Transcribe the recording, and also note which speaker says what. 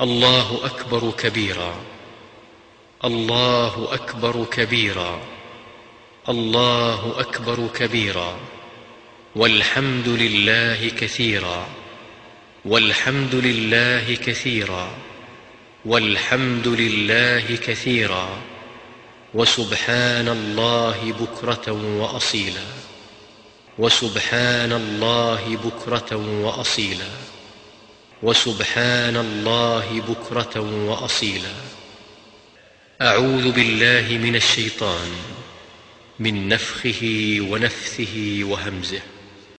Speaker 1: الله أكبر كبيرا. الله أكبر كبيرا. الله أكبر كبيرا. والحمد لله كثيرا. والحمد لله كثيرا. والحمد لله كثيرا. وسبحان الله بكرة وأصيلا. وسبحان الله بكرة وأصيلا. وسبحان الله بكرة وأصيلا. أعوذ بالله من الشيطان من نفخه ونفثه وهمزه.